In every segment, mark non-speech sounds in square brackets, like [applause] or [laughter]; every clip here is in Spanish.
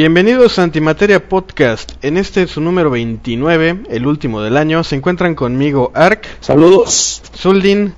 Bienvenidos a Antimateria Podcast. En este su número 29, el último del año, se encuentran conmigo Ark. Saludos. Zuldin.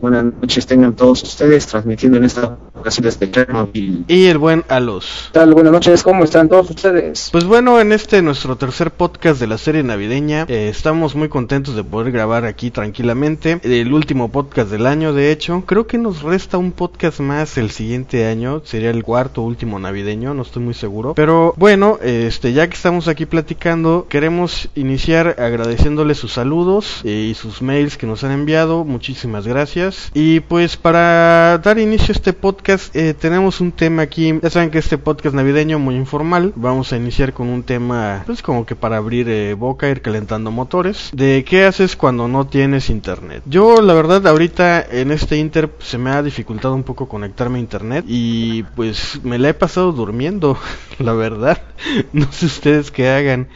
Buenas noches tengan todos ustedes transmitiendo en esta ocasión desde Chernobyl. Y el buen Alos. ¿Qué tal? Buenas noches, ¿cómo están todos ustedes? Pues bueno, en este nuestro tercer podcast de la serie navideña, eh, estamos muy contentos de poder grabar aquí tranquilamente. El último podcast del año, de hecho. Creo que nos resta un podcast más el siguiente año. Sería el cuarto último navideño, no estoy muy seguro. Pero bueno, este, ya que estamos aquí platicando, queremos iniciar agradeciéndoles sus saludos eh, y sus mails que nos han enviado. Muchísimas gracias. Y pues para dar inicio a este podcast, eh, tenemos un tema aquí. Ya saben que este podcast navideño muy informal. Vamos a iniciar con un tema, pues como que para abrir eh, boca, ir calentando motores. De qué haces cuando no tienes internet. Yo, la verdad, ahorita en este inter se me ha dificultado un poco conectarme a internet y pues me la he pasado durmiendo, [laughs] la verdad verdad. [laughs] No sé ustedes qué hagan.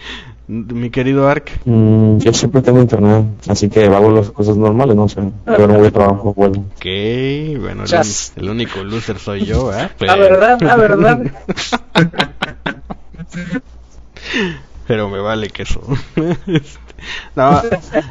Mi querido Ark. Mm, yo siempre tengo internet, así que hago las cosas normales, no sé. Pero no voy a trabajo, bueno. Ok, bueno, el, el, único loser soy yo, ¿eh? [laughs] La verdad, la verdad. [laughs] Pero me vale que eso. no,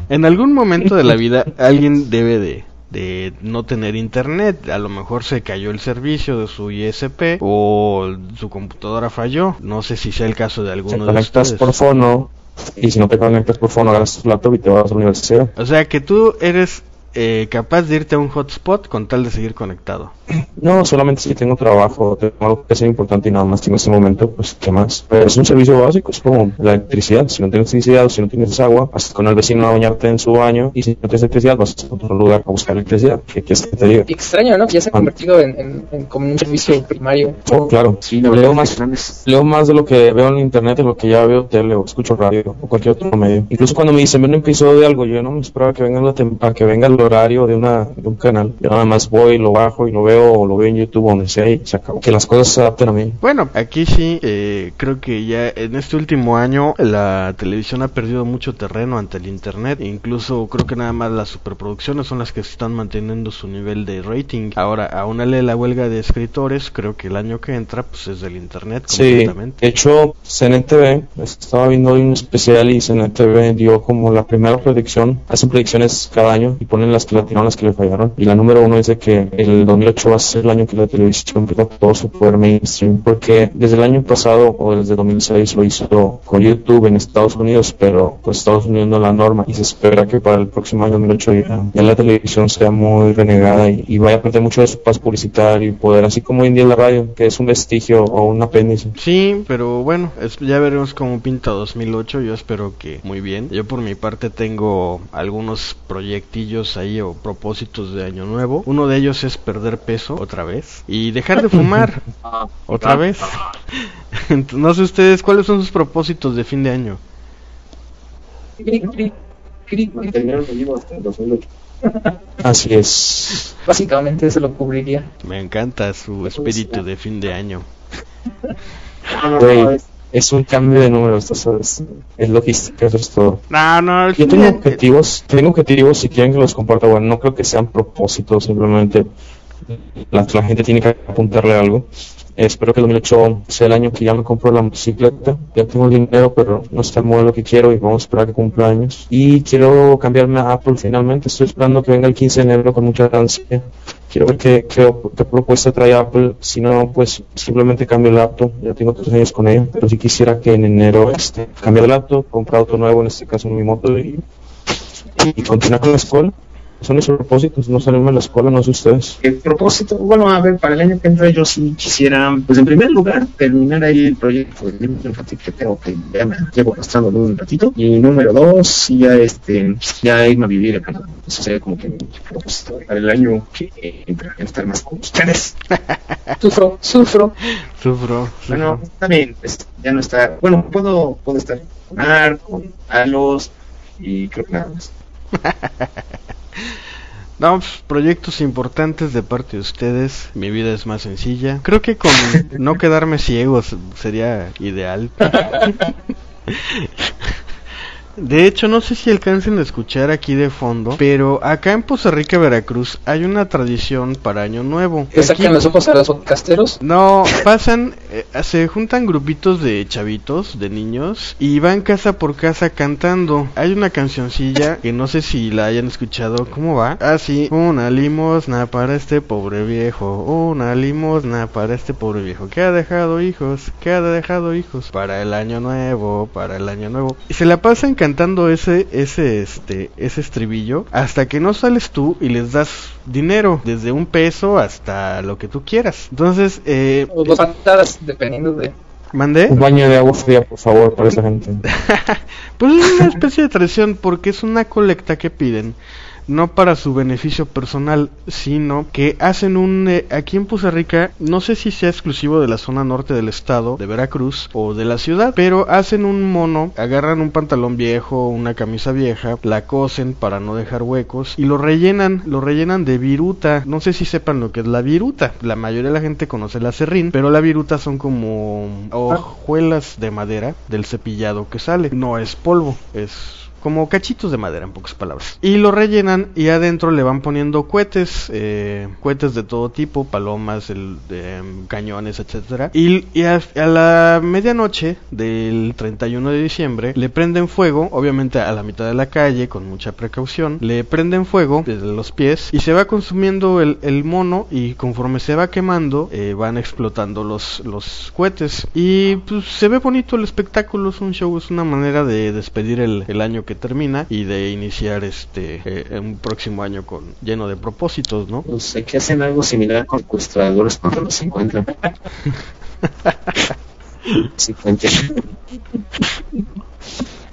en algún momento de la vida alguien debe de de no tener internet. A lo mejor se cayó el servicio de su ISP o su computadora falló. No sé si sea el caso de alguno de ustedes. por fono y si no te conectas por fono agarras tu laptop y te vas a la universidad. O sea que tú eres eh, capaz de irte a un hotspot con tal de seguir conectado. No, solamente si tengo trabajo, tengo algo que sea importante y nada más en ese momento, pues qué más. Pero es un servicio básico, es como la electricidad. Si no tienes electricidad o si no tienes agua, vas con el vecino a bañarte en su baño y si no tienes electricidad vas a otro lugar a buscar electricidad. ¿Qué quieres que te diga? Extraño, ¿no? Que ya se ha convertido en, en, como un servicio primario. Oh, claro. Sí, leo, más, leo más de lo que veo en internet, de lo que ya veo tele o escucho radio o cualquier otro medio. Incluso cuando me dicen ven un episodio de algo, yo no me esperaba que venga, la que venga el horario de, una, de un canal. Yo nada más voy, lo bajo y lo veo o lo veo en YouTube donde sea y se acabó. Que las cosas se adapten a mí. Bueno, aquí sí, eh, creo que ya en este último año la televisión ha perdido mucho terreno ante el internet. Incluso creo que nada más las superproducciones son las que están manteniendo su nivel de rating. Ahora, aúnale la huelga de escritores, creo que el año que entra pues es del internet completamente. Sí, de hecho, CNTV, estaba viendo hoy un especial y CNTV dio como la primera predicción, hacen predicciones cada año y ponen las que la las que le fallaron. Y la número uno dice que el 2008 va a ser el año que la televisión empezó todo su poder mainstream, porque desde el año pasado o desde 2006 lo hizo con YouTube en Estados Unidos, pero pues Estados Unidos no es la norma y se espera que para el próximo año 2008 ya, la televisión sea muy renegada y, vaya a perder mucho de su paz publicitario y poder, así como hoy en la radio, que es un vestigio o un apéndice. Sí, pero bueno, ya veremos cómo pinta 2008, yo espero que muy bien. Yo por mi parte tengo algunos proyectillos ahí o propósitos de año nuevo. Uno de ellos es perder peso otra vez y dejar de fumar [laughs] otra vez. [laughs] no sé ustedes cuáles son sus propósitos de fin de año. Así es. Básicamente eso lo cubriría. Me encanta su espíritu de fin de año. Es un cambio de números, es, es logística, eso es todo. No, no, Yo tengo objetivos, tengo objetivos si quieren que los comparta, bueno, no creo que sean propósitos, simplemente la, gente tiene que apuntarle algo. Espero que el 2008 sea el año que ya me compro la motocicleta. Ya tengo el dinero, pero no está el modelo que quiero y vamos a esperar que cumpla años. Y quiero cambiarme a Apple finalmente. Estoy esperando que venga el 15 de enero con mucha ansia. Quiero ver qué, qué, propuesta trae Apple. Si no, pues simplemente cambio el laptop. Ya tengo tres años con ella. Pero si quisiera que en enero este, cambiar el laptop, comprar otro nuevo, en este caso mi moto, y, y continuar con la escuela son los propósitos, no salirme a la escuela, no sé ustedes. El propósito, bueno, a ver, para el año que entra yo sí quisiera, pues en primer lugar, terminar ahí el proyecto de que tengo que ya me llevo gastando un ratito. Y número dos, ya este, ya irme a vivir acá. Eso sería como que mi propósito para el año que entra, estar más con ustedes. [laughs] sufro, sufro. Sufro. Bueno, también, pues, ya no está, bueno, puedo, puedo estar con Ar, con Alos y creo que nada más. [laughs] No, pues, proyectos importantes de parte de ustedes. Mi vida es más sencilla. Creo que con no quedarme ciego sería ideal. [laughs] De hecho, no sé si alcancen a escuchar aquí de fondo, pero acá en Poza Rica, Veracruz, hay una tradición para Año Nuevo. ¿Que sacan los ojos a los podcasteros? No, pasan, eh, se juntan grupitos de chavitos, de niños, y van casa por casa cantando. Hay una cancioncilla que no sé si la hayan escuchado, ¿cómo va? Ah, sí, una limosna para este pobre viejo, una limosna para este pobre viejo que ha dejado hijos, que ha dejado hijos para el año nuevo, para el año nuevo. Y se la pasan cantando ese, ese, este, ese estribillo hasta que no sales tú y les das dinero, desde un peso hasta lo que tú quieras. Entonces, eh, O dos patadas, dependiendo de... ¿mandé? Un baño de agua fría, por favor, para esa gente. [laughs] Pues es una especie de tradición porque es una colecta que piden no para su beneficio personal, sino que hacen un eh, aquí en Poza Rica, no sé si sea exclusivo de la zona norte del estado de Veracruz o de la ciudad, pero hacen un mono, agarran un pantalón viejo, una camisa vieja, la cosen para no dejar huecos y lo rellenan, lo rellenan de viruta. No sé si sepan lo que es la viruta. La mayoría de la gente conoce la serrín, pero la viruta son como hojuelas de madera del cepillado que sale. No es polvo, es como cachitos de madera en pocas palabras. Y lo rellenan y adentro le van poniendo cohetes, eh, cohetes de todo tipo, palomas, eh, cañones, etcétera. Y, y a, a la medianoche del 31 de diciembre le prenden fuego, obviamente a la mitad de la calle con mucha precaución, le prenden fuego desde los pies y se va consumiendo el, el mono y conforme se va quemando eh, van explotando los, los cohetes y pues se ve bonito el espectáculo, es un show, es una manera de despedir el, el año que termina y de iniciar este eh, un próximo año con lleno de propósitos, ¿no? Pues hay que hacer algo similar con secuestradores cuando los encuentran. [laughs] Sí.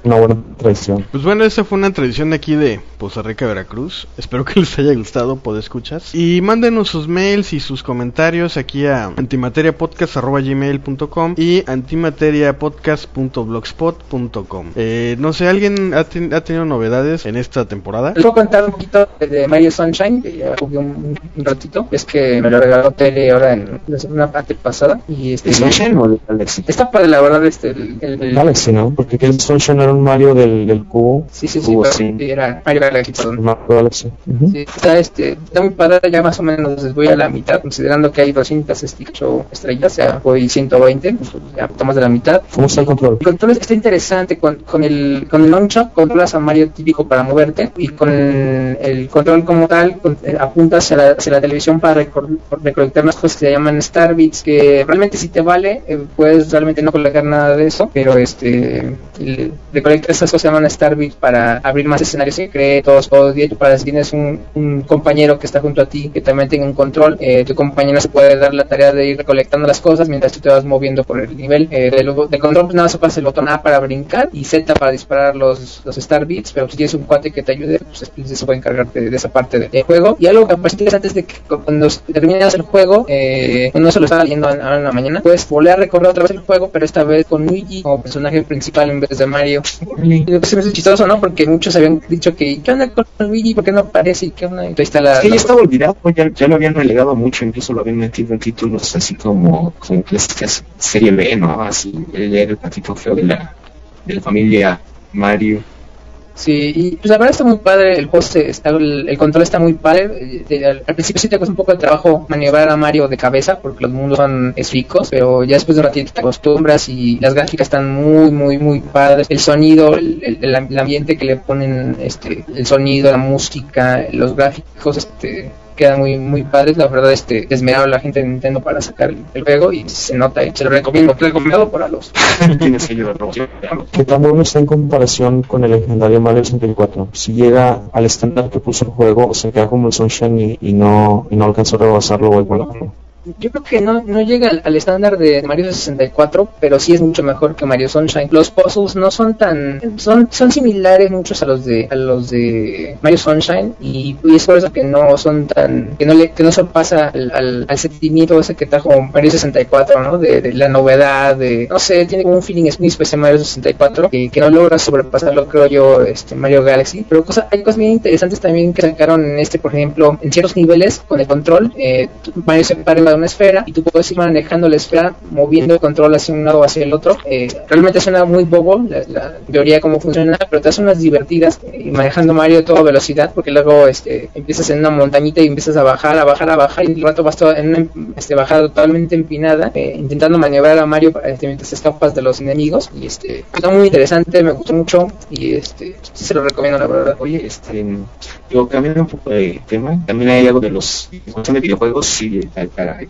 Una buena tradición. Pues bueno, esa fue una tradición de aquí de Poza Rica, Veracruz. Espero que les haya gustado, escuchas Y mándenos sus mails y sus comentarios aquí a antimateriapodcast.gmail.com y antimateriapodcast.blogspot.com eh, No sé, ¿alguien ha, ten- ha tenido novedades en esta temporada? Les puedo contar un poquito de- Mario Sunshine, que ya jugué un, un ratito. Es que me lo regaló Tele ahora en la parte pasada. Y este, ¿Es Sunshine o de Galaxy? está padre, la verdad, este, el, el- el- Galaxy, ¿no? Porque que el Sunshine era un Mario del, del cubo. Sí, sí, Cubo, sí. sí, era Mario Galaxy, perdón. Mario Galaxy. Ujú. Sí, está, este, está muy padre, ya más o menos les voy a la mitad, considerando que hay 208 estrellas, ya voy 120, pues ya más de la mitad. ¿Cómo está el control? El control está interesante con, con el con el nunchuck controlas a Mario típico para moverte y con el control como tal con- eh, apuntas a la, hacia la televisión para recor- recolectar unas cosas que se llaman Star Bits que realmente si te vale eh, puedes realmente no colectar nada de eso pero este el- recolectar esas cosas que se llaman Star Bits para abrir más escenarios secretos o de hecho para si tienes un, un compañero que está junto a ti que también tenga un control eh, tu compañero se puede dar la tarea de ir recolectando las cosas mientras tú te vas moviendo por el nivel eh, del, del control. Pues nada más ocupas el botón A para brincar y Z para disparar los, los Star Beats pero si tienes un cuate que te ayude pues se puede encargar de, de esa parte del juego. Y algo que me parece interesante es de que cu- cuando terminas el juego eh, no se lo estaba leyendo ahora en la mañana puedes volver a recorrer otra vez el juego pero esta vez con Luigi como personaje principal en vez de Mario y lo que se me hace chistoso no porque muchos habían dicho que ¿qué onda con Luigi? ¿por qué no aparece? ¿y qué onda? ahí está la, Es que ya la- estaba olvidado, ya, ya lo habían relegado mucho, incluso lo habían metido en títulos así como, como clásicas serie B, ¿no? Así, él era el patito feo de la, de la familia Mario. Sí, y pues la verdad está muy padre, el juego está- el, el control está muy padre. eh, al, principio sí te cuesta un poco de trabajo maniobrar a Mario de cabeza porque los mundos son ricos, pero ya después de un ratito te acostumbras y las gráficas están muy, muy, muy padres. El sonido, el, el- el ambiente que le ponen, este, el sonido, la música, los gráficos, este quedan muy muy padres la verdad este esmeraron la gente de Nintendo para sacar el, el juego y se nota y se lo recomiendo recomendado para los Tiene sello de robo. [laughs] ¿Qué tan bueno está en comparación con el legendario Mario 64? Si llega al estándar que puso el juego, o se queda como el Sunshine y, y no, y no alcanzó a rebasarlo o igualarlo. Yo creo que no, no llega al, estándar de Mario 64, pero sí es mucho mejor que Mario Sunshine. Los puzzles no son tan son son similares muchos a los de a los de Mario Sunshine y, es por eso que no son tan que no le que no sobrepasa al, al, al sentimiento ese que trajo Mario 64, ¿no? De, de la novedad, de no sé, tiene como un feeling muy especial Mario 64 que, que no logra sobrepasarlo creo yo este Mario Galaxy, pero cosa, hay cosas bien interesantes también que sacaron en este, por ejemplo, en ciertos niveles con el control, eh, Mario se para de una esfera y tú puedes ir manejando la esfera, moviendo el control hacia un lado o hacia el otro. Eh, realmente suena muy bobo la, teoría cómo funciona, pero te hace unas divertidas eh, manejando Mario a toda velocidad porque luego este, empiezas en una montañita y empiezas a bajar, a bajar, a bajar y el rato vas todo en una este, bajada totalmente empinada, eh, intentando maniobrar a Mario este, mientras escapas de los enemigos y este está muy interesante, me gustó mucho y este se lo recomiendo la verdad. Oye, este yo cambiando un poco de tema, también hay algo de los de videojuegos y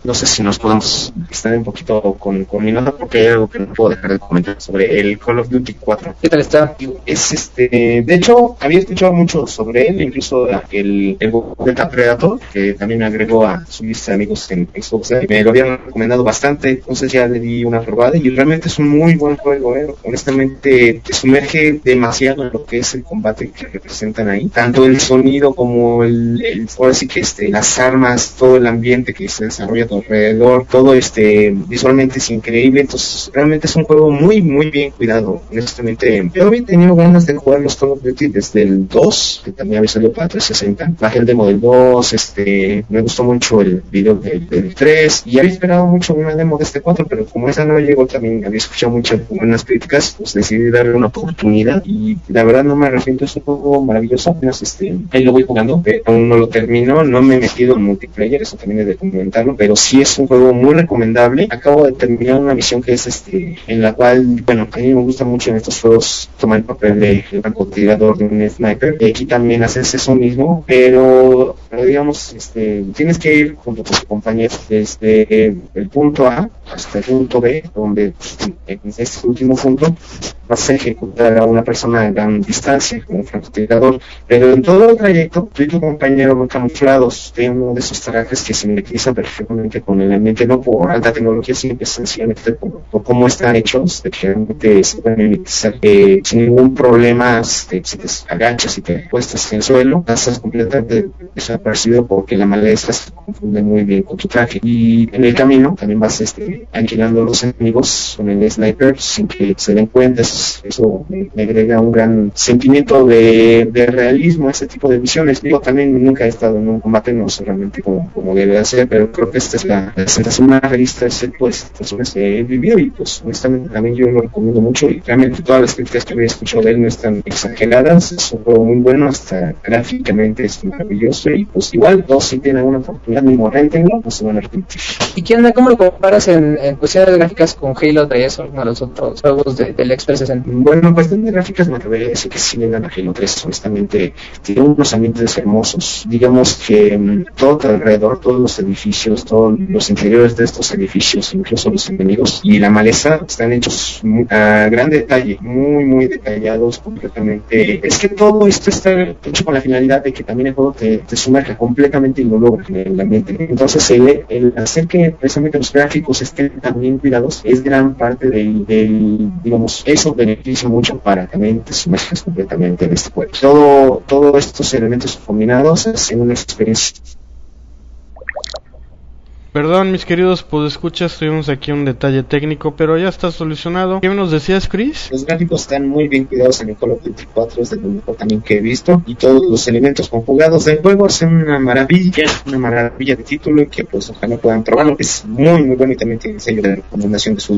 no sé si nos podemos estar un poquito con, con porque hay algo que no puedo dejar de comentar sobre el Call of Duty 4. ¿Qué tal está? Es este, de hecho, había escuchado mucho sobre él, incluso el, el Delta Predator, que también me agregó a su lista de amigos en Xbox, y me lo habían recomendado bastante, entonces ya le di una probada y realmente es un muy buen juego, ¿eh? honestamente te sumerge demasiado en lo que es el combate que representan ahí, tanto el sonido como el, el ahora sí que este, las armas, todo el ambiente que se desarrolla alrededor, todo este visualmente es increíble, entonces realmente es un juego muy muy bien cuidado, honestamente. Yo había tenido ganas de jugar los Call of Duty desde el 2, que también había salido para 360, bajé el demo del 2, este, me gustó mucho el video del, 3 y había esperado mucho una demo de este 4, pero como esa no llegó también había escuchado muchas buenas críticas, pues decidí darle una oportunidad y la verdad no me arrepiento, es un juego maravilloso, apenas este, ahí lo voy jugando, pero aún no lo termino, no me he metido en multiplayer, eso también es de comentarlo, pero sí es un juego muy recomendable. Acabo de terminar una misión que es este, en la cual, bueno, a mí me gusta mucho en estos juegos tomar el papel de francotirador de un sniper. Y aquí también haces eso mismo, pero, digamos, este, tienes que ir junto con tu compañero desde el punto A hasta el punto B, donde en este último punto vas a ejecutar a una persona a gran distancia como francotirador, pero en todo el trayecto tú y tu compañero van camuflados de uno de esos trajes que se mimetiza con el ambiente, no por alta tecnología, sino que sencillamente por, cómo están hechos, de que realmente se pueden mimetizar eh, sin ningún problema, este, si te agachas y te puestas en el suelo, pasas completamente desaparecido porque la maleza se confunde muy bien con tu traje. Y en el camino también vas este, alquilando los enemigos con el sniper sin que se den cuenta eso me, agrega un gran sentimiento de, realismo a este tipo de misiones. Digo, también nunca he estado en un combate, no sé realmente cómo, debe ser, pero creo que esta es la, realista de ese tipo de situaciones que he vivido y pues honestamente también yo lo recomiendo mucho y realmente todas las críticas que había escuchado de él no están exageradas, es un juego muy bueno, hasta gráficamente es maravilloso y pues igual dos si tienen alguna oportunidad mismo rentenlo, no se van a arrepentir. ¿Y qué onda? ¿Cómo lo comparas en, en cuestiones gráficas con Halo 3 o alguno de los otros juegos del Express bueno, cuestión de gráficas me atrevería a decir que sí le a Halo 3, honestamente. Tiene unos ambientes hermosos. Digamos que mm, todo alrededor, todos los edificios, los interiores de estos edificios, incluso los enemigos y la maleza, están hechos a gran detalle, muy, muy detallados completamente. Es que todo esto está hecho con la finalidad de que también el juego te, te sumerja completamente y lo logra en el ambiente. Entonces, el, el, hacer que precisamente los gráficos estén tan bien cuidados es gran parte del, digamos, eso beneficia mucho para también te sumerjas completamente en este juego. Todo, todos estos elementos combinados en una experiencia Perdón, mis queridos pues escuchas, tuvimos aquí un detalle técnico, pero ya está solucionado. ¿Qué nos decías, Chris? Los gráficos están muy bien cuidados en el Call of Duty 4, es de lo mejor también que he visto, y todos los elementos conjugados del juego son una maravilla, una maravilla de título y que pues ojalá puedan probarlo. Es muy muy bueno y también tiene sello de recomendación de su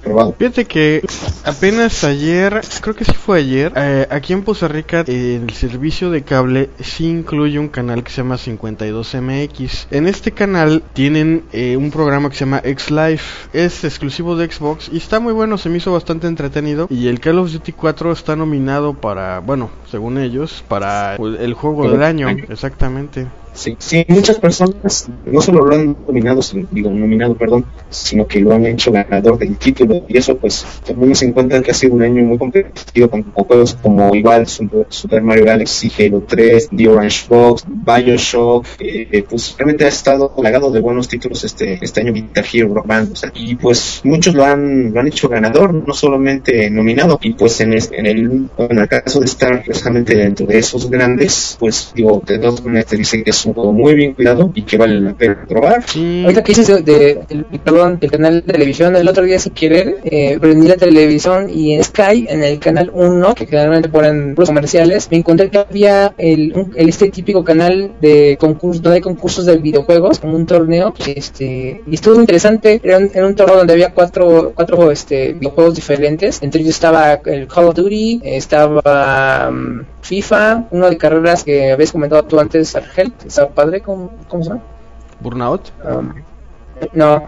probado. Fíjate que apenas ayer, creo que sí fue ayer, eh, aquí en Costa Rica el servicio de cable sí incluye un canal que se llama 52MX. En este canal tienen eh, un programa que se llama X Life. Es exclusivo de Xbox y está muy bueno, se me hizo bastante entretenido. Y el Call of Duty 4 está nominado para, bueno, según ellos, para el juego del año. Exactamente. Sí, sí, muchas personas no solo lo han nominado, digo, nominado, perdón, sino que lo han hecho ganador del título y eso pues también se encuentra que ha sido un año muy competitivo con, juegos como igual Super, Mario Galaxy, Halo 3, The Orange Box, Bioshock, eh, eh, pues realmente ha estado plagado de buenos títulos este este año Guitar Hero Band, y pues muchos lo han lo han hecho ganador, no solamente nominado y pues en, en el en el caso de estar precisamente dentro de esos grandes, pues digo, de dos maneras te dice que es es un juego muy bien cuidado y que vale la pena probar. Sí. Ahorita que dices de, de- del- perdón, del canal de televisión, el otro día sin querer eh, prendí la televisión y en Sky, en el canal 1, que generalmente ponen puros comerciales, me encontré que había el, un- el este típico canal de concurso, donde hay concursos de videojuegos, como un torneo, este, y estuvo interesante, era un, era un torneo donde había cuatro, cuatro este, videojuegos diferentes, entre ellos estaba el Call of Duty, estaba mm, FIFA, uno de carreras que habías comentado tú antes, Argel, estaba padre, ¿cómo, cómo se llama? Burnout. Um, no,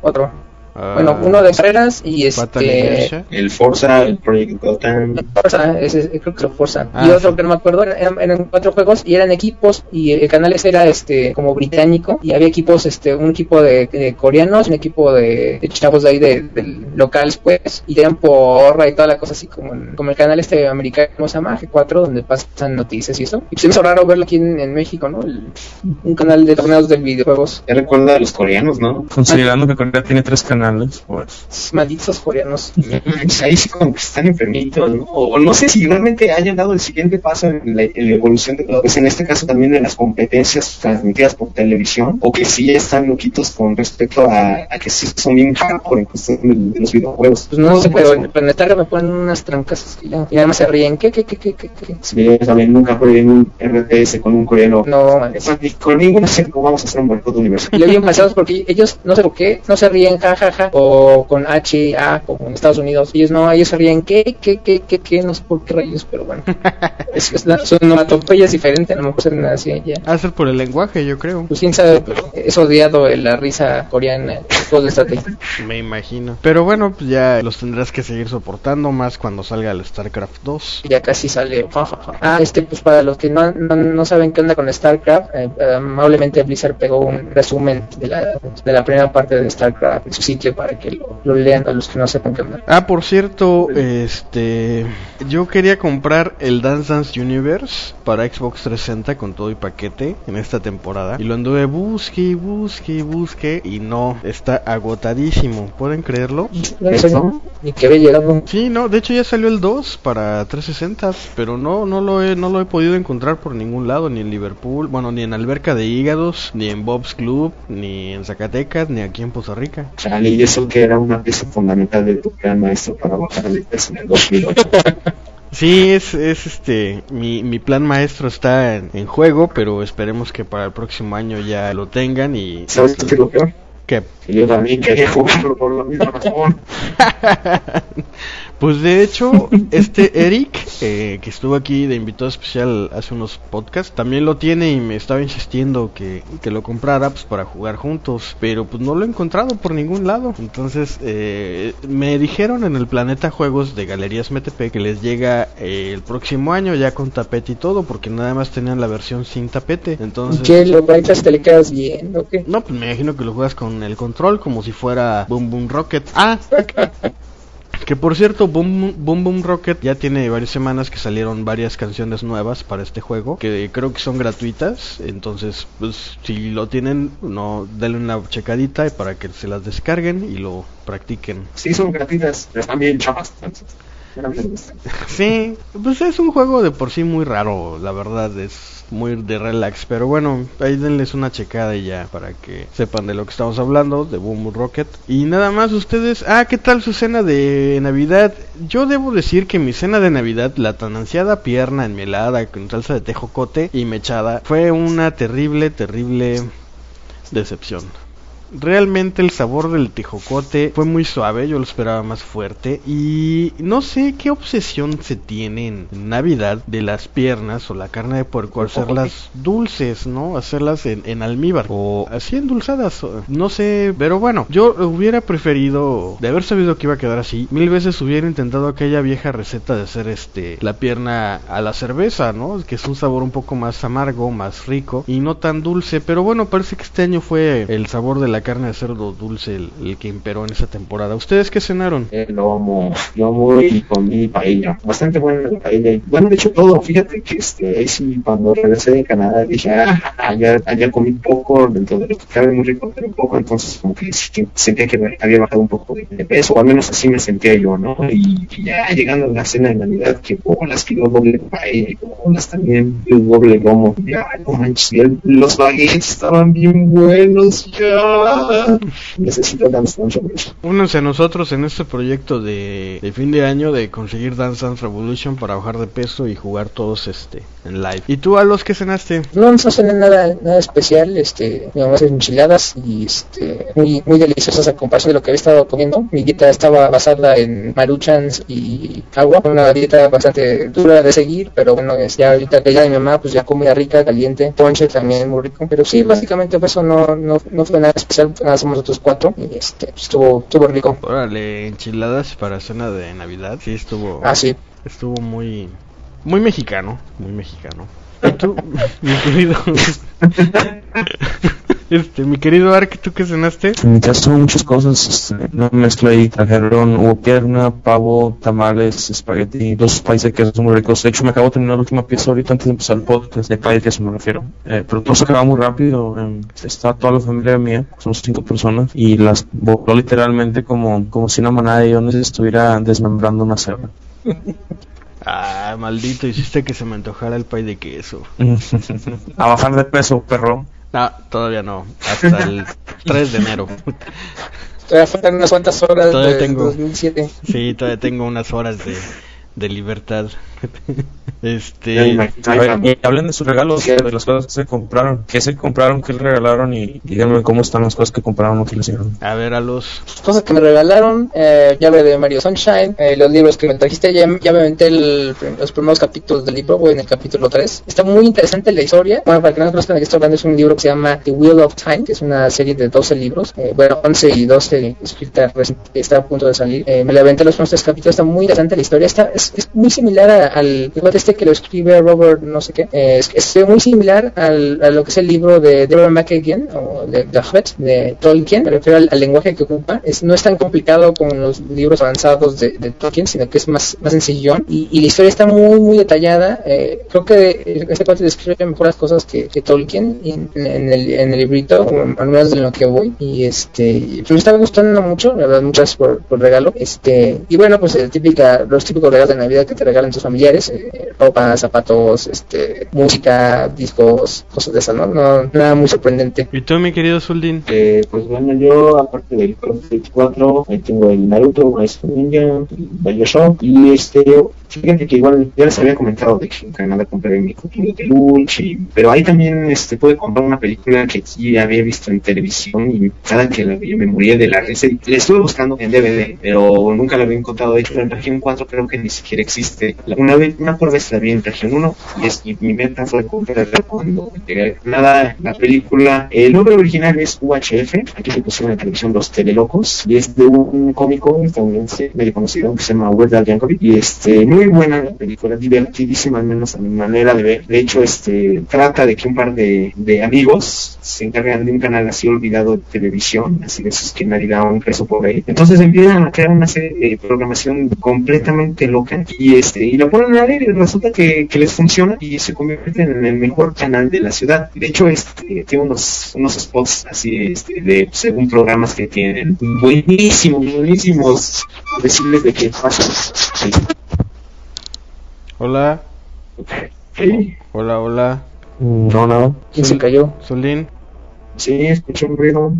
otro. Ah, Bueno, uno de carreras y este. El Forza, el Project Gotham. Forza, ese, creo que lo Forza. Ah, y otro sí. que no me acuerdo, eran, eran cuatro juegos y eran equipos. Y el canal ese era este como británico. Y había equipos, este un equipo de, de coreanos, un equipo de, de chavos de ahí de, del locales, pues. Y tenían porra y toda la cosa así como, en- como el canal este americano, ¿cómo se llama? G4, donde pasan noticias y eso. Y pues se me hizo raro verlo aquí en, en México, ¿no? El- un canal de torneos de videojuegos. Ya recuerda a los coreanos, ¿no? Considerando que Corea tiene tres canales, pues. Malditos coreanos. Pues [laughs] ahí sí como que están enfermitos, ¿no? O no sé si realmente hayan dado el siguiente paso en la, en la evolución de todo, pues en este caso también de las competencias transmitidas por televisión, o que sí ya están loquitos con respecto a, a que sí son bien hardcore en cuestión de, de los videojuegos. Pues no sé, pero en el planetario me ponen unas trancas que ya, y además se ríen. ¿Qué, qué, qué, qué, qué? qué? Yo también nunca jugué en un RTS con un coreano. No. Es más, ni con ninguna serie vamos a hacer un boicot universal. Y lo bien pasados porque ellos, no sé por qué, no se ríen jajaja, o con H, A, como en Estados Unidos. Ellos no, ellos se ríen, ¿qué, qué, qué, qué, qué? No sé por qué rayos, pero bueno. [laughs] Es, es la, su onomatopeya es diferente, a lo mejor se ríen así ya. Ha de ser por el lenguaje, yo creo. Pues quién sabe, pero es odiado la risa coreana, todo de estrategia. Me imagino. Pero bueno, pues ya los tendrás que seguir soportando más cuando salga el StarCraft 2. ya casi sale. fa, fa, fa. Ah, este, pues para los que no, no, no saben qué onda con StarCraft, eh, amablemente Blizzard pegó un resumen de la, de la primera parte de StarCraft en su sitio para que lo, lo lean a los que no sepan qué onda. Ah, por cierto, este, yo quería comprar el Dance Dance Universe para Xbox 360 con todo y paquete en esta temporada y lo anduve busque y busque y busque y no, está agotadísimo, ¿pueden creerlo? Eso, Ni que había llegado. Sí, no, de hecho ya salió el 2 para 360, pero no no lo he no lo he podido encontrar por ningún lado, ni en Liverpool, bueno, ni en Alberca de Hígados, ni en Bob's Club, ni en Zacatecas, ni aquí en Costa Rica. Chale, y eso que era una pieza fundamental de tu plan maestro para bajar el en el 2008. [laughs] Sí, es, es este, mi, mi plan maestro está en, en juego, pero esperemos que para el próximo año ya lo tengan y ¿Sabes qué es lo peor? Que Que yo también quería jugarlo por la misma razón. [laughs] Pues de hecho, este Eric, eh, que estuvo aquí de invitado especial hace unos podcasts, también lo tiene y me estaba insistiendo que, que lo comprara pues, para jugar juntos, pero pues no lo he encontrado por ningún lado. Entonces, eh, me dijeron en el Planeta Juegos de Galerías MTP que les llega eh, el próximo año ya con tapete y todo, porque nada más tenían la versión sin tapete. Entonces... ¿Qué lo te le quedas viendo? ¿Qué? No, pues me imagino que lo juegas con el control como si fuera Boom Boom Rocket. Ah, [laughs] que por cierto, Boom Boom, Boom Rocket ya tiene varias semanas que salieron varias canciones nuevas para este juego, que creo que son gratuitas. Entonces, pues si lo tienen, no denle una checadita para que se las descarguen y lo practiquen. Sí, son gratuitas, están bien chavas. Sí, pues es un juego de por sí muy raro, la verdad es muy de relax, pero bueno, ahí denles una checada y ya para que sepan de lo que estamos hablando, de Boom Rocket. Y nada más ustedes, ah, ¿qué tal su cena de Navidad? Yo debo decir que mi cena de Navidad, la tan ansiada pierna enmelada con salsa de tejocote y mechada, fue una terrible, terrible decepción. Realmente el sabor del tejocote fue muy suave, yo lo esperaba más fuerte y no sé qué obsesión se tiene en Navidad de las piernas o la carne de puerco hacerlas dulces, ¿no? Hacerlas en, en almíbar o así endulzadas, no sé, pero bueno, yo hubiera preferido de haber sabido que iba a quedar así, mil veces hubiera intentado aquella vieja receta de hacer este la pierna a la cerveza, ¿no? Que es un sabor un poco más amargo, más rico y no tan dulce, pero bueno, parece que este año fue el sabor de la carne de cerdo dulce el, que imperó en esa temporada. ¿Ustedes qué cenaron? El lomo, lomo y comí paella. Bastante buena la paella. Bueno, de hecho todo. Fíjate que este, sí, cuando regresé de Canadá dije, ah, allá, allá comí poco, dentro de lo que cabe muy rico, pero poco. Entonces como que sentía que había bajado un poco de peso, o al menos así me sentía yo, ¿no? Y, ya llegando a la cena de Navidad, que las quiero doble paella, y las también doble lomo. Ya, no manches, los baguettes estaban bien buenos, ya. Necesito Dance Dance Revolution. Únanse a nosotros en este proyecto de, de fin de año de conseguir Dance Dance Revolution para bajar de peso y jugar todos este en live. ¿Y tú a los que cenaste? No, no cené nada, nada especial, este, mi mamá hace enchiladas y este, muy, muy deliciosas a comparación de lo que había estado comiendo. Mi dieta estaba basada en maruchans y agua, una dieta bastante dura de seguir, pero bueno, es ya ahorita que ya de mi mamá, pues ya comida rica, caliente, ponche también muy rico. Pero sí, básicamente pues eso no, no, no fue nada especial, nada somos nosotros cuatro y este, pues, estuvo, estuvo rico. Órale, enchiladas para cena de Navidad. Sí, estuvo Ah, sí. estuvo muy muy mexicano, muy mexicano. ¿Y tú, [laughs] mi querido? [laughs] este, mi querido Ark, ¿tú qué cenaste? En mi caso muchas cosas, este, una mezcla ahí, trajeron hubo pierna, pavo, tamales, espagueti, dos países de queso muy ricos. De hecho me acabo de terminar la última pieza ahorita antes de empezar el podcast, de pay de queso me refiero. Eh, pero todo se acaba muy rápido, eh, está toda la familia mía, somos cinco personas, y las voló literalmente como, como si una manada de leones estuviera desmembrando una cerda. [laughs] Ah, maldito, hiciste que se me antojara el pay de queso. [laughs] A bajar de peso, perro. No, todavía no, hasta el [laughs] 3 de enero. Todavía faltan unas cuantas horas Todavía de tengo. 2007. Sí, todavía tengo unas horas de, de libertad. [laughs] Este. A ver, y hablen de sus regalos, de las cosas que se compraron, qué se compraron, qué le regalaron y díganme cómo están las cosas que compraron o que les dieron. a ver a los cosas que me regalaron, eh, llave de Mario Sunshine, eh, los libros que me trajiste, ya, ya me aventé el- los primeros capítulos del libro, voy en el capítulo 3. Está muy interesante la historia. Bueno, para que no conozcan de qué estoy hablando, es un libro que se llama The Wheel of Time, que es una serie de 12 libros, eh, bueno, 11 y 12 escrita, está a punto de salir. Eh, me la aventé los primeros tres capítulos, está muy interesante la historia, está, es, es muy similar a- al este que lo escribe Robert, no sé qué, eh, es, es muy similar al, a lo que es el libro de Deborah McKagan, o de Hobbit, de Tolkien, me refiero al, al lenguaje que ocupa, es, no es tan complicado como los libros avanzados de, de Tolkien, sino que es más, más sencillón, y, y la historia está muy, muy detallada, eh, creo que este cuate describe mejor las cosas que, que Tolkien en, en el, en el librito, al menos de lo que voy, y este, me está gustando mucho, la verdad, muchas por, por regalo, este, y bueno, pues el típica, los típicos regalos de Navidad que te regalan tus familiares, eh, ropa, zapatos, este, música, discos, cosas de esas, ¿no? no nada muy sorprendente. ¿Y tú, mi querido Zuldin? Eh, pues bueno, yo aparte del Duty 4, ahí tengo el Naruto, Maestro Ninja, el Bioshock y este, fíjate que igual ya les había comentado de que en Canadá compré mi copia de lucha, y- pero ahí también este pude comprar una película que sí había visto en televisión y cada que la vi me moría de la risa la estuve buscando en DVD, pero nunca la había encontrado, de hecho en región 4 creo que ni siquiera existe. La- Una vez, una por vez la vi en región 1 y, es, y mi meta fue comprarla cuando llegué a Canadá, la película, el nombre original es UHF, aquí se pusieron en televisión Los Telelocos y es de un cómico estadounidense medio conocido que se llama Weird Al y este muy buena la película, divertidísima al menos a mi manera de ver. De hecho, este trata de que un par de, de amigos se encargan de un canal así olvidado de televisión, así de esos que nadie da un peso por ahí. Entonces empiezan a crear una serie de programación completamente loca y este y la ponen al aire y resulta que, que les funciona y se convierten en el mejor canal de la ciudad. De hecho, este tiene unos, unos spots así este, de según programas que tienen buenísimos, buenísimos. Decirles de qué pasa. Sí. Hola, Sí, hola, hola. No, nada. ¿Quién se cayó? Zuldin. sí, escuché un ruido.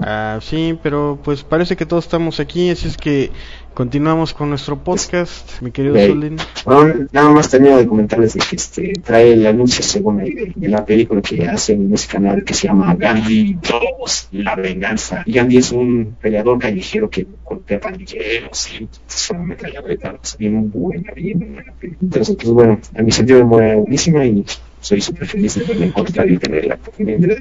Ah, sí, pero pues parece que todos estamos aquí, así es que continuamos con nuestro podcast, mi querido. Zuldin. Bueno, nada más tenía de comentarles de que este trae el anuncio según ahí de, la película que hacen en ese canal que se llama Gandhi 2, La Venganza. Y Gandhi es un peleador callejero que golpea pandilleros y solamente la verdad, es bien buena, bien buena. Entonces, pues bueno, a mi sentido era buenísima y soy súper feliz de poderla encontrar y tenerla.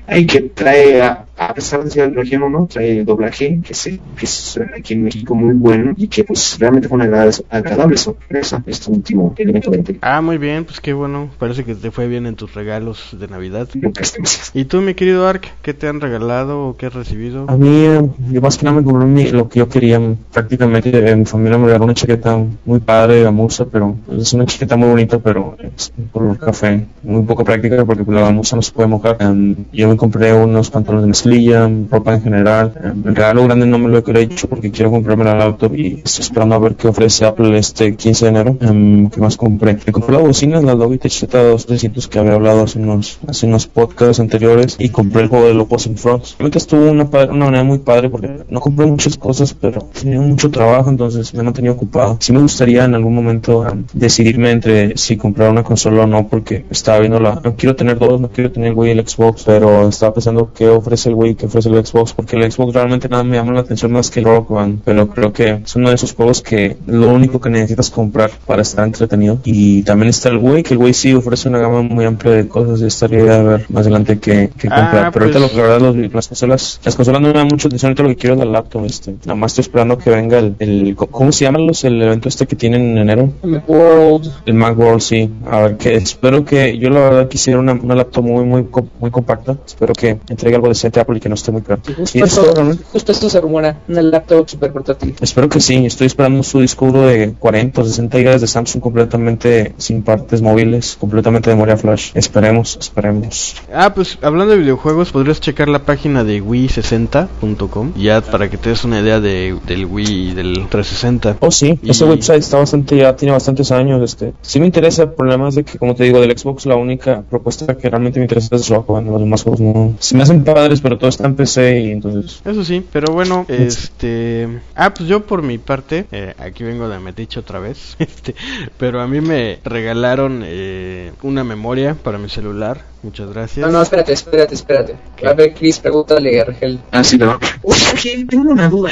Hay que trae, a, a pesar de ser región 1, trae el doblaje que, se, que es aquí en México muy bueno y que pues realmente fue una agradable, agradable sorpresa este último elemento 20. Ah, muy bien, pues qué bueno. Parece que te fue bien en tus regalos de Navidad. Muchas gracias. ¿Y tú, mi querido Ark, qué te han regalado o qué has recibido? A mí, eh, yo más que nada me compré mi- lo que yo quería. Prácticamente eh, mi familia me regaló una chaqueta muy padre de gamuza, pero pues, es una chaqueta muy bonita, pero es un color café, muy poco práctica porque pues, la gamuza no se puede mojar. Em, yo me compré unos pantalones de mezclilla, ropa en general. Em, el regalo grande no me lo he hecho porque quiero comprarme la laptop y estoy esperando a ver qué ofrece Apple este 15 de enero. Em, ¿Qué más compré? Me compré la bocina, la Logitech Z2300 que había hablado hace unos, hace unos podcasts anteriores y compré el juego de Lopos in Frogs. Realmente estuvo una, una manera muy padre porque no compré muchas cosas, pero tenía mucho trabajo, entonces me he mantenido ocupado. Sí me gustaría en algún momento um, decidirme entre si comprar una consola o no, porque estaba viendo la... No quiero tener dos, no quiero tener el Wii y el Xbox, pero estaba pensando qué ofrece el Wii, qué ofrece el Xbox, porque el Xbox realmente nada me llama la atención más que el Rock Band, pero creo que es uno de esos juegos que lo único que necesitas comprar para estar entretenido. Y también está el Wii, que el Wii sí ofrece una gama muy amplia de cosas y estaría de ver más adelante que, que Ah, comprar. Pero ahorita pues- lo que la verdad los- las consolas, las consolas no me dan mucha atención, ahorita lo que quiero es la laptop, este. Nada más estoy esperando que venga el, el ¿cómo se llaman los, el evento este que tienen en enero? World. El Macworld, sí. A ver, que espero que, yo la verdad quisiera una, una laptop muy, muy, muy compacta. Espero que entregue algo decente a Apple y que no esté muy caro. Justo, Y eso, esto, realmente, justo esto se rumora, una laptop super portátil. Espero que sí, estoy esperando su disco duro de 40 o 60 GB de Samsung completamente sin partes móviles, completamente de memoria flash. Esperemos, esperemos. Ah, pues hablando de videojuegos, podrías checar la página de Wii60.com ya para que te des una idea de, del Wii y del 360. Oh sí, Y- ese website está bastante, ya tiene bastantes años, este, sí me interesa, el problema es de que, como te digo, del Xbox la única propuesta que realmente me interesa es Rock Band, los demás juegos no, se me hacen padres, pero todo está en PC y entonces, Eso sí, pero bueno, este... Ah, pues yo por mi parte, eh, aquí vengo de Metiche otra vez, [laughs] este, pero a mí me regalaron eh, una memoria para mi celular, muchas gracias. No, no, espérate, espérate, espérate. ¿Qué? A ver, Chris, pregúntale a Regel. Ah, sí, pero... Oye, tengo una duda.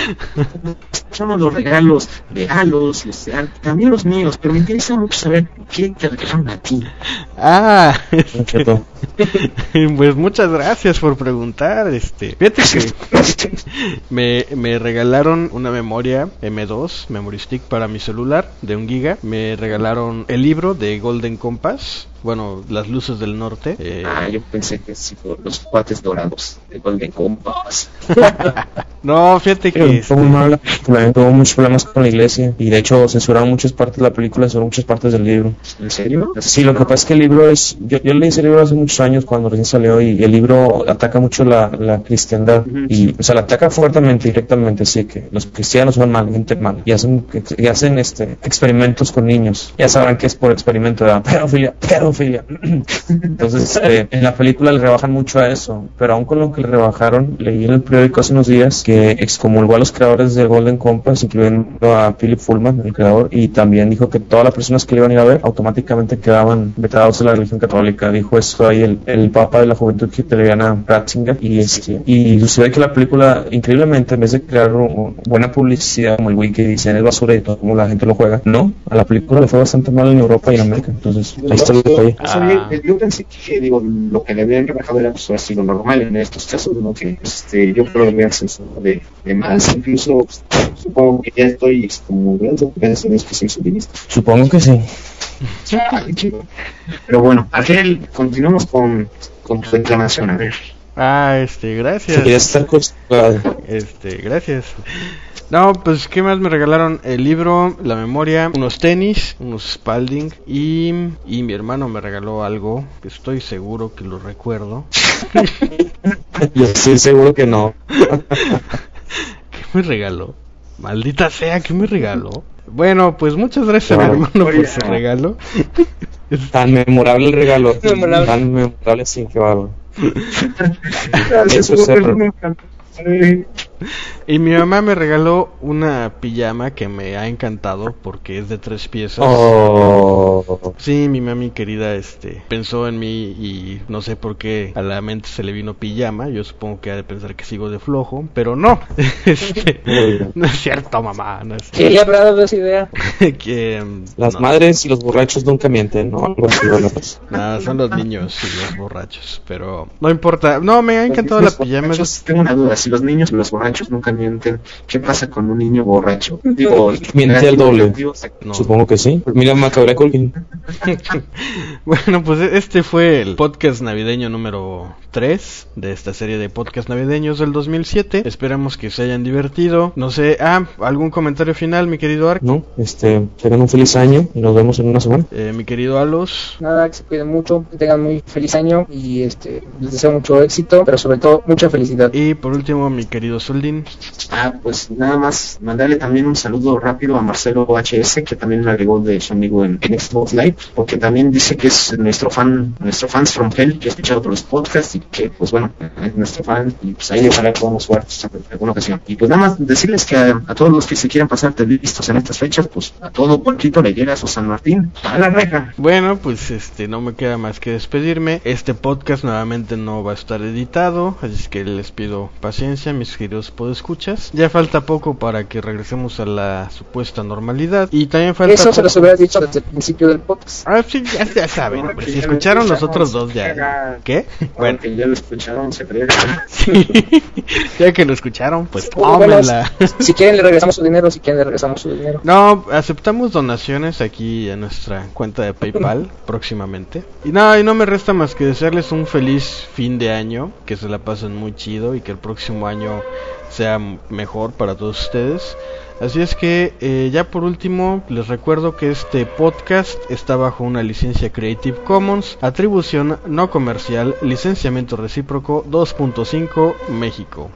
Somos los regalos, regalos, este, también los míos, pero me interesa mucho saber qué te regalaron a ti. Ah, [laughs] pues muchas gracias por preguntar, este... Fíjate que [laughs] me, me regalaron una memoria M2, Memory Stick para mi celular de un giga. Me regalaron el libro de Golden Compass, bueno, las luces del norte. eh, Ah, yo pensé que sí, los cuates dorados de Golden Compass. [laughs] no, fíjate que... Fue muy mala, película, tuvo muchos problemas con la iglesia y de hecho censuraron muchas partes de la película, censuraron muchas partes del libro. ¿En serio? Sí, lo que pasa es que el libro es, yo, yo leí ese libro hace muchos años cuando recién salió y el libro ataca mucho la, la cristiandad y, o sea, la ataca fuertemente, directamente, así que los cristianos son mal, gente mala y hacen, y hacen este, experimentos con niños. Ya sabrán que es por experimento, ¿verdad? [laughs] Pedofilia, pedofilia. [clears throat] Entonces, [laughs] este, en la película le rebajan mucho a eso, pero aún con lo que le rebajaron, leí en el periódico hace unos días que excomulgó a los creadores de Golden Compass, incluyendo a Philip Fullman, el creador, y también dijo que todas las personas que le iban a ir a ver automáticamente quedaban vetados de la religión católica. Dijo eso ahí el, el papa de la juventud hitleriana Ratzinger, y, este, y sucede que la película, increíblemente, en vez de crear buena publicidad como el wiki dicen es basura y todo como la gente lo juega, no, a la película le fue bastante mal en Europa y en América, entonces ahí está el detalle. O sea, yo- pensé que, digo, lo que le habían rebajado era pues, así lo normal en estos casos, ¿no? Que este, yo creo que me hacen de, de más, incluso pues, supongo que ya estoy como grande, pensé en especial subidista. Supongo que sí. Pero bueno, Argel, continuamos con, con tu declamación, a ver. Ah, este, Si gracias. querías estar. Este, gracias. No, pues, ¿qué más me regalaron? El libro, la memoria, unos tenis, unos Spalding y, y mi hermano me regaló algo que estoy seguro que lo recuerdo. [laughs] Yo estoy seguro que no. [laughs] ¿Qué me regaló? Maldita sea, ¿qué me regaló? Bueno, pues muchas gracias a mi hermano por su regalo. [laughs] Tan memorable el regalo. Memorable. Tan memorable, qué bárbaro. Gracias, Eso es Y mi mamá me regaló una pijama que me ha encantado porque es de tres piezas. Oh. Sí, mi mami querida este pensó en mí y no sé por qué a la mente se le vino pijama. Yo supongo que ha de pensar que sigo de flojo, pero no. [laughs] Este, no es cierto, mamá. No es ¿Qué habrá dado esa idea? [laughs] que, mm, Las no. madres y los borrachos nunca mienten, ¿no? Pues, Nada, son los niños y los borrachos, pero no importa. No, me ha encantado la pijama. Tengo una duda, si los niños y los borrachos nunca mienten, ¿qué pasa con un niño borracho? Digo, Miente al doble. No. Supongo que sí. Mira Macabre Culkin. [laughs] Bueno, pues este fue el podcast navideño número 3 de esta serie de podcast navideños del 2007. Esperamos que se hayan divertido. No sé, ah, algún comentario final, mi querido Ark, ¿No? Este, tengan un feliz año y nos vemos en una semana. Eh, mi querido Alos. Nada, que se cuiden mucho, que tengan muy feliz año y este les deseo mucho éxito, pero sobre todo mucha felicidad. Y por último, mi querido Ah, pues nada más mandarle también un saludo rápido a Marcelo HS, que también me agregó de su amigo en, en Xbox Live, porque también dice que es nuestro fan, nuestro fans from Hell, que ha escuchado otros podcasts y que, pues bueno, es nuestro fan y pues ahí ojalá podamos jugar en alguna ocasión. Y pues nada más decirles que a, a todos los que se quieran pasar listos en estas fechas, pues a todo puntito le llega a su San Martín a la reja. Bueno, pues este no me queda más que despedirme. Este podcast nuevamente no va a estar editado, así que les pido paciencia, mis queridos podescuchas. Ya falta poco para que regresemos a la supuesta normalidad y también falta Eso se los hubiera dicho desde el principio del podcast. Ah, sí, ya, ya saben, pues, si escucharon los otros dos ya. ¿Qué? Bueno, que ya lo escucharon, se [laughs] sí. ya que lo escucharon, pues bueno, si quieren le regresamos su dinero, si quieren le regresamos su dinero. No, aceptamos donaciones aquí a nuestra cuenta de PayPal [laughs] próximamente. Y nada, y no me resta más que desearles un feliz fin de año, que se la pasen muy chido y que el próximo año sea mejor para todos ustedes. Así es que eh, ya por último les recuerdo que este podcast está bajo una licencia Creative Commons, atribución no comercial, licenciamiento recíproco 2.5 México.